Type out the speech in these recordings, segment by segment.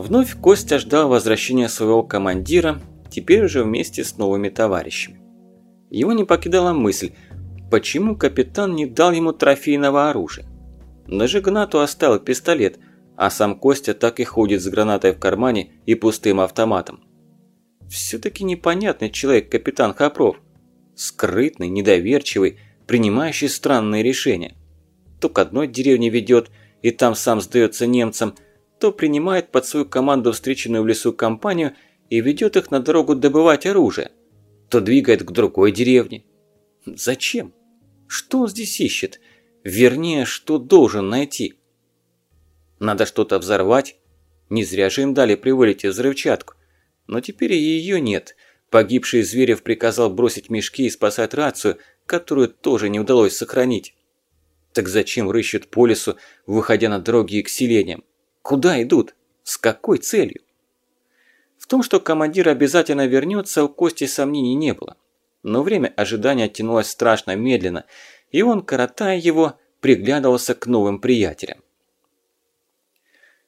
Вновь Костя ждал возвращения своего командира, теперь уже вместе с новыми товарищами. Его не покидала мысль, почему капитан не дал ему трофейного оружия. Даже Гнату оставил пистолет, а сам Костя так и ходит с гранатой в кармане и пустым автоматом. Все-таки непонятный человек капитан Хопров. Скрытный, недоверчивый, принимающий странные решения. То к одной деревне ведет и там сам сдается немцам – то принимает под свою команду встреченную в лесу компанию и ведет их на дорогу добывать оружие, то двигает к другой деревне. Зачем? Что он здесь ищет? Вернее, что должен найти? Надо что-то взорвать? Не зря же им дали при вылете взрывчатку. Но теперь ее нет. Погибший Зверев приказал бросить мешки и спасать рацию, которую тоже не удалось сохранить. Так зачем рыщут по лесу, выходя на дороги и к селениям? Куда идут? С какой целью? В том, что командир обязательно вернется, у Кости сомнений не было. Но время ожидания тянулось страшно медленно, и он, коротая его, приглядывался к новым приятелям.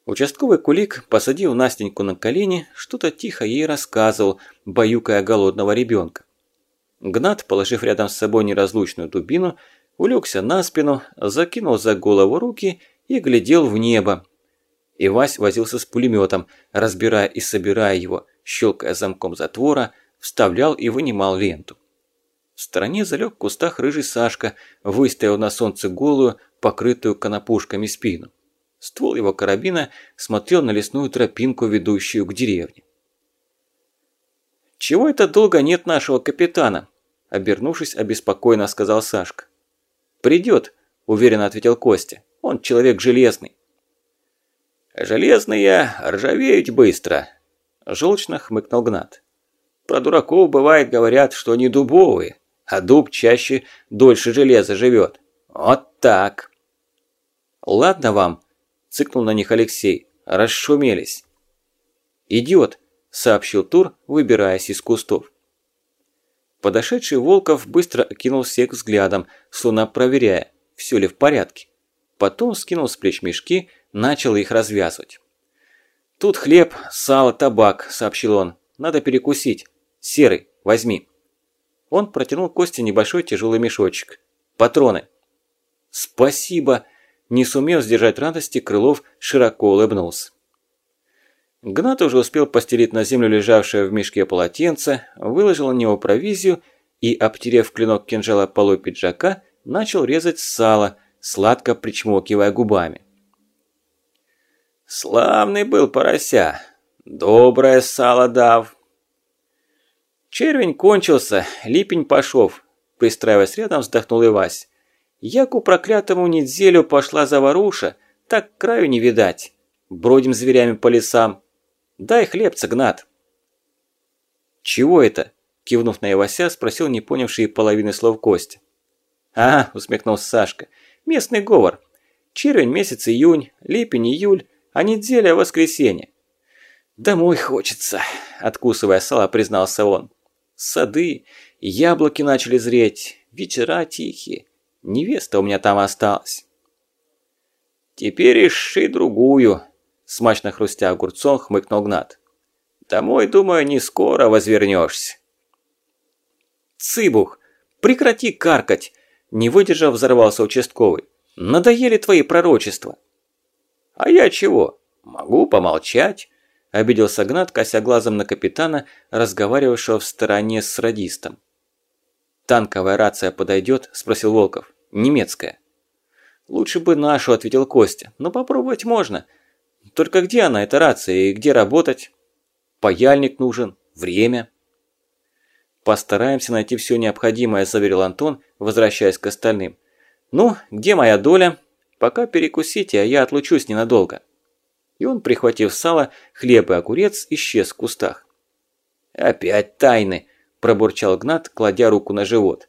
Участковый кулик посадил Настеньку на колени, что-то тихо ей рассказывал, баюкая голодного ребенка. Гнат, положив рядом с собой неразлучную дубину, улегся на спину, закинул за голову руки и глядел в небо, и Вась возился с пулеметом, разбирая и собирая его, щелкая замком затвора, вставлял и вынимал ленту. В стороне залег в кустах рыжий Сашка, выставил на солнце голую, покрытую конопушками спину. Ствол его карабина смотрел на лесную тропинку, ведущую к деревне. «Чего это долго нет нашего капитана?» Обернувшись, обеспокоенно сказал Сашка. «Придет», – уверенно ответил Костя. «Он человек железный». «Железные ржавеют быстро», – желчно хмыкнул Гнат. «Про дураков бывает говорят, что они дубовые, а дуб чаще дольше железа живет. Вот так». «Ладно вам», – цыкнул на них Алексей, – расшумелись. «Идиот», – сообщил Тур, выбираясь из кустов. Подошедший Волков быстро окинул всех взглядом, словно проверяя, все ли в порядке. Потом скинул с плеч мешки начал их развязывать. «Тут хлеб, сало, табак», – сообщил он. «Надо перекусить. Серый, возьми». Он протянул Косте небольшой тяжелый мешочек. «Патроны». «Спасибо!» Не сумев сдержать радости, Крылов широко улыбнулся. Гнат уже успел постелить на землю лежавшее в мешке полотенце, выложил на него провизию и, обтерев клинок кинжала полой пиджака, начал резать сало, сладко причмокивая губами. Славный был порося, доброе сало дав. Червень кончился, липень пошов, пристраиваясь рядом, вздохнул и Вась. Яку проклятому неделю пошла заваруша, так краю не видать. Бродим зверями по лесам. Дай хлебца, Гнат. Чего это? Кивнув на Ивася, спросил не понявший половины слов Костя. «А, – усмехнулся Сашка, – местный говор. Червень месяц июнь, липень июль, а неделя – воскресенье. «Домой хочется», – откусывая сало, признался он. «Сады, яблоки начали зреть, вечера тихие. Невеста у меня там осталась». «Теперь ищи другую», – смачно хрустя огурцом, хмыкнул Гнат. «Домой, думаю, не скоро возвернешься». «Цыбух, прекрати каркать!» – не выдержав, взорвался участковый. «Надоели твои пророчества!» «А я чего? Могу помолчать?» – обиделся Гнат, кося глазом на капитана, разговаривавшего в стороне с радистом. «Танковая рация подойдет?» – спросил Волков. «Немецкая». «Лучше бы нашу», – ответил Костя. «Но попробовать можно. Только где она, эта рация, и где работать?» «Паяльник нужен. Время». «Постараемся найти все необходимое», – заверил Антон, возвращаясь к остальным. «Ну, где моя доля?» Пока перекусите, а я отлучусь ненадолго». И он, прихватив сало, хлеб и огурец, исчез в кустах. «Опять тайны!» – пробурчал Гнат, кладя руку на живот.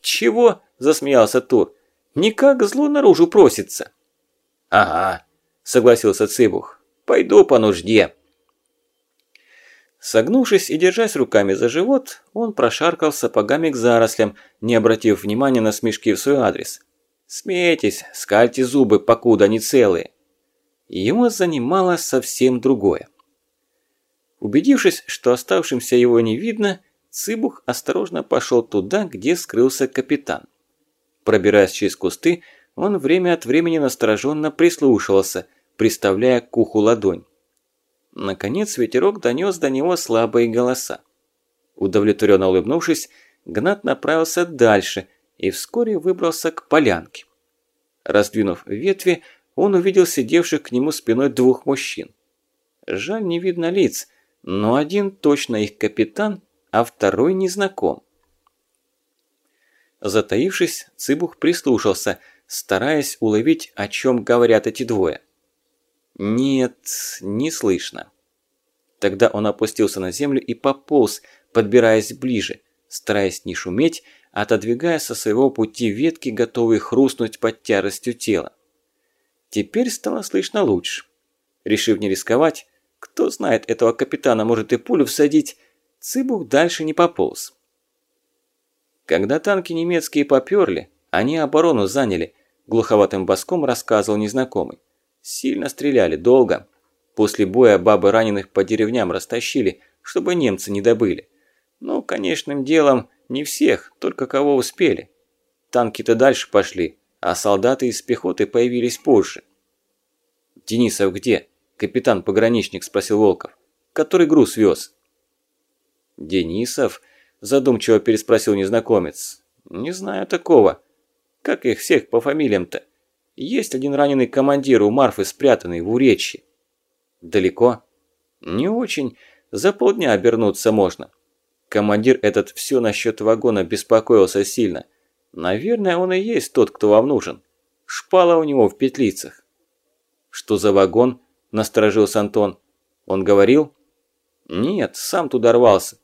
«Чего?» – засмеялся Тур. «Никак зло наружу просится». «Ага», – согласился Цыбух. «Пойду по нужде». Согнувшись и держась руками за живот, он прошаркал сапогами к зарослям, не обратив внимания на смешки в свой адрес. Смейтесь, скальте зубы, покуда не целые. Его занимало совсем другое. Убедившись, что оставшимся его не видно, Цыбух осторожно пошел туда, где скрылся капитан. Пробираясь через кусты, он время от времени настороженно прислушивался, приставляя к уху ладонь. Наконец ветерок донес до него слабые голоса. Удовлетворенно улыбнувшись, Гнат направился дальше и вскоре выбрался к полянке. Раздвинув ветви, он увидел сидевших к нему спиной двух мужчин. Жаль, не видно лиц, но один точно их капитан, а второй незнаком. Затаившись, Цыбух прислушался, стараясь уловить, о чем говорят эти двое. Нет, не слышно. Тогда он опустился на землю и пополз, подбираясь ближе, стараясь не шуметь, отодвигая со своего пути ветки, готовые хрустнуть под тяжестью тела. Теперь стало слышно лучше. Решив не рисковать, кто знает, этого капитана может и пулю всадить, Цыбух дальше не пополз. Когда танки немецкие попёрли, они оборону заняли, глуховатым боском рассказывал незнакомый. Сильно стреляли, долго. После боя бабы раненых по деревням растащили, чтобы немцы не добыли. Ну, конечным делом, не всех, только кого успели. Танки-то дальше пошли, а солдаты из пехоты появились позже. «Денисов где?» – капитан-пограничник спросил Волков. «Который груз вез?» «Денисов?» – задумчиво переспросил незнакомец. «Не знаю такого. Как их всех по фамилиям-то? Есть один раненый командир у Марфы спрятанный в Уречье». «Далеко?» «Не очень. За полдня обернуться можно. Командир этот все насчет вагона беспокоился сильно. Наверное, он и есть тот, кто вам нужен. Шпала у него в петлицах». «Что за вагон?» – насторожился Антон. «Он говорил?» «Нет, сам туда рвался.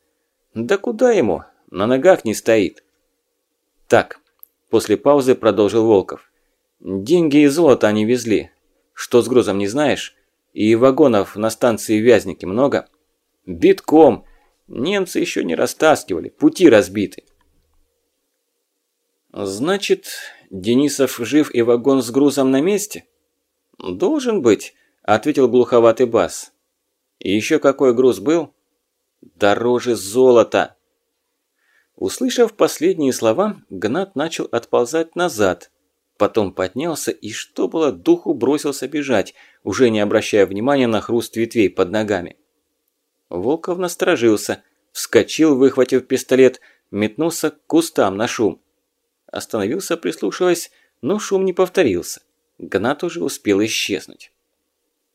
Да куда ему? На ногах не стоит. Так, после паузы продолжил Волков. Деньги и золото они везли. Что с грузом не знаешь? И вагонов на станции Вязники много? Битком. Немцы еще не растаскивали, пути разбиты. Значит, Денисов жив и вагон с грузом на месте? Должен быть, ответил глуховатый бас. И еще какой груз был? Дороже золота!» Услышав последние слова, Гнат начал отползать назад. Потом поднялся и, что было духу, бросился бежать, уже не обращая внимания на хруст ветвей под ногами. Волков насторожился, вскочил, выхватив пистолет, метнулся к кустам на шум. Остановился, прислушиваясь, но шум не повторился. Гнат уже успел исчезнуть.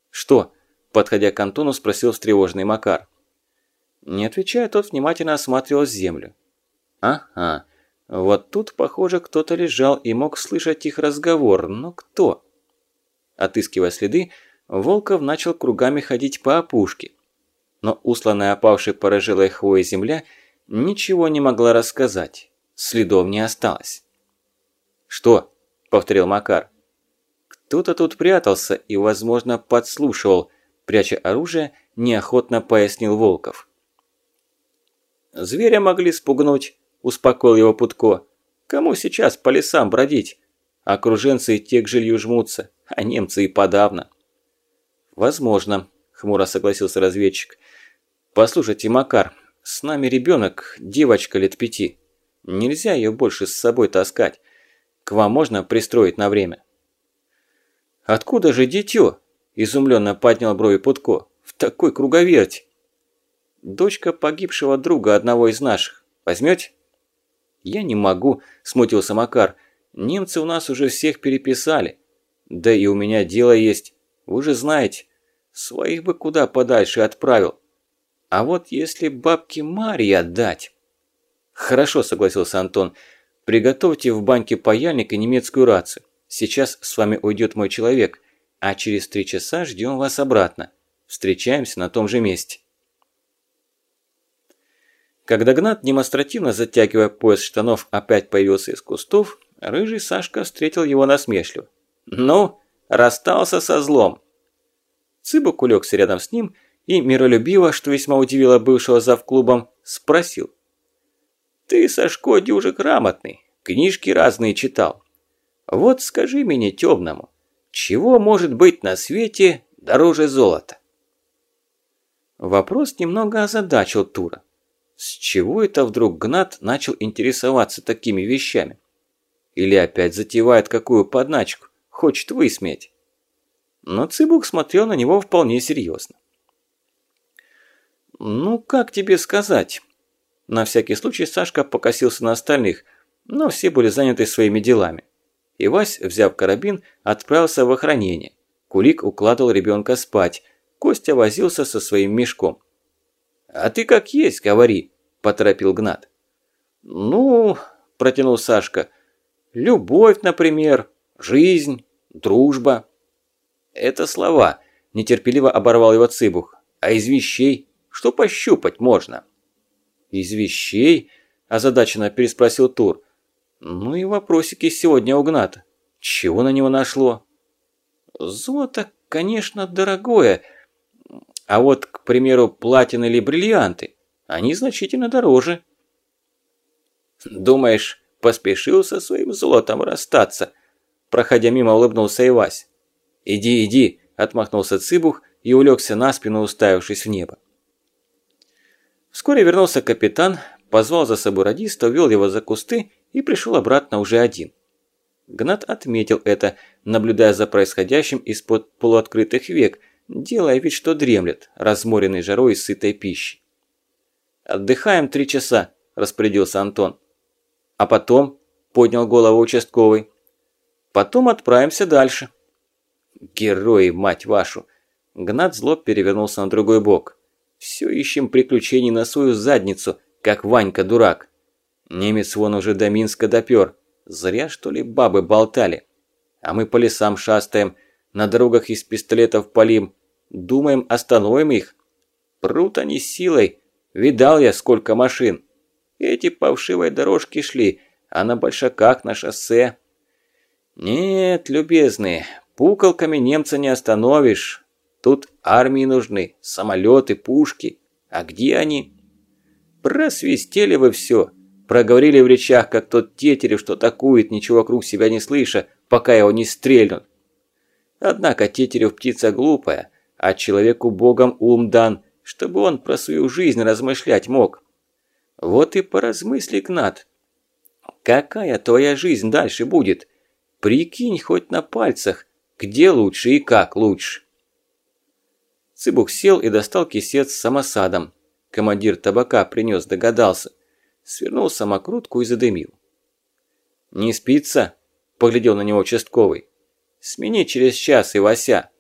«Что?» – подходя к Антону, спросил встревоженный Макар. Не отвечая, тот внимательно осматривал землю. Ага, вот тут, похоже, кто-то лежал и мог слышать их разговор, но кто? Отыскивая следы, Волков начал кругами ходить по опушке. Но усланная опавшей порыжилой хвоей земля ничего не могла рассказать. Следов не осталось. «Что?» – повторил Макар. «Кто-то тут прятался и, возможно, подслушивал», – пряча оружие, неохотно пояснил Волков. Зверя могли спугнуть, успокоил его Путко. Кому сейчас по лесам бродить? Окруженцы и те к жилью жмутся, а немцы и подавно. Возможно, хмуро согласился разведчик. Послушайте, Макар, с нами ребенок, девочка лет пяти. Нельзя ее больше с собой таскать. К вам можно пристроить на время. Откуда же дитё? Изумленно поднял брови Путко. В такой круговерти. Дочка погибшего друга одного из наших. Возьмете? Я не могу, смутился Макар. Немцы у нас уже всех переписали. Да и у меня дело есть. Вы же знаете. Своих бы куда подальше отправил. А вот если бабке Марье отдать... Хорошо, согласился Антон. Приготовьте в банке паяльник и немецкую рацию. Сейчас с вами уйдет мой человек, а через три часа ждем вас обратно. Встречаемся на том же месте. Когда Гнат, демонстративно затягивая пояс штанов, опять появился из кустов, рыжий Сашка встретил его насмешливо. «Ну, расстался со злом!» Цыбок улегся рядом с ним и, миролюбиво, что весьма удивило бывшего завклубом, спросил. «Ты, Сашко, дюже грамотный, книжки разные читал. Вот скажи мне, темному, Чего может быть на свете дороже золота? Вопрос немного озадачил Тура. С чего это вдруг Гнат начал интересоваться такими вещами? Или опять затевает какую подначку, хочет высмеять? Но Цыбук смотрел на него вполне серьезно. «Ну, как тебе сказать?» На всякий случай Сашка покосился на остальных, но все были заняты своими делами. И Вась, взяв карабин, отправился в охранение. Кулик укладывал ребенка спать, Костя возился со своим мешком. «А ты как есть, говори», – поторопил Гнат. «Ну», – протянул Сашка, – «любовь, например, жизнь, дружба». «Это слова», – нетерпеливо оборвал его Цыбух. «А из вещей что пощупать можно?» «Из вещей?» – озадаченно переспросил Тур. «Ну и вопросики сегодня у Гната. Чего на него нашло?» «Золото, конечно, дорогое», а вот, к примеру, платины или бриллианты, они значительно дороже. Думаешь, поспешил со своим золотом расстаться? Проходя мимо, улыбнулся Ивась. Иди, иди, отмахнулся Цыбух и улегся на спину, уставившись в небо. Вскоре вернулся капитан, позвал за собой радиста, увел его за кусты и пришел обратно уже один. Гнат отметил это, наблюдая за происходящим из-под полуоткрытых век, делая вид, что дремлет, разморенный жарой и сытой пищей. «Отдыхаем три часа», – распорядился Антон. «А потом?» – поднял голову участковый. «Потом отправимся дальше». «Герои, мать вашу!» Гнат зло перевернулся на другой бок. «Все ищем приключений на свою задницу, как Ванька-дурак. Немец вон уже до Минска допер. Зря, что ли, бабы болтали. А мы по лесам шастаем, на дорогах из пистолетов полим, Думаем, остановим их? Прут они силой. Видал я, сколько машин. Эти по вшивой дорожке шли, а на большаках на шоссе. Нет, любезные, пукалками немца не остановишь. Тут армии нужны, самолеты, пушки. А где они? Просвистели вы все. Проговорили в речах, как тот тетерев, что атакует, ничего вокруг себя не слыша, пока его не стрельнут. Однако тетерев птица глупая, а человеку Богом ум дан, чтобы он про свою жизнь размышлять мог. Вот и поразмысли, Гнат. Какая твоя жизнь дальше будет? Прикинь хоть на пальцах, где лучше и как лучше. Цыбух сел и достал кисет с самосадом. Командир табака принес, догадался. Свернул самокрутку и задымил. «Не спится?» – поглядел на него участковый. «Смени через час, и Вася.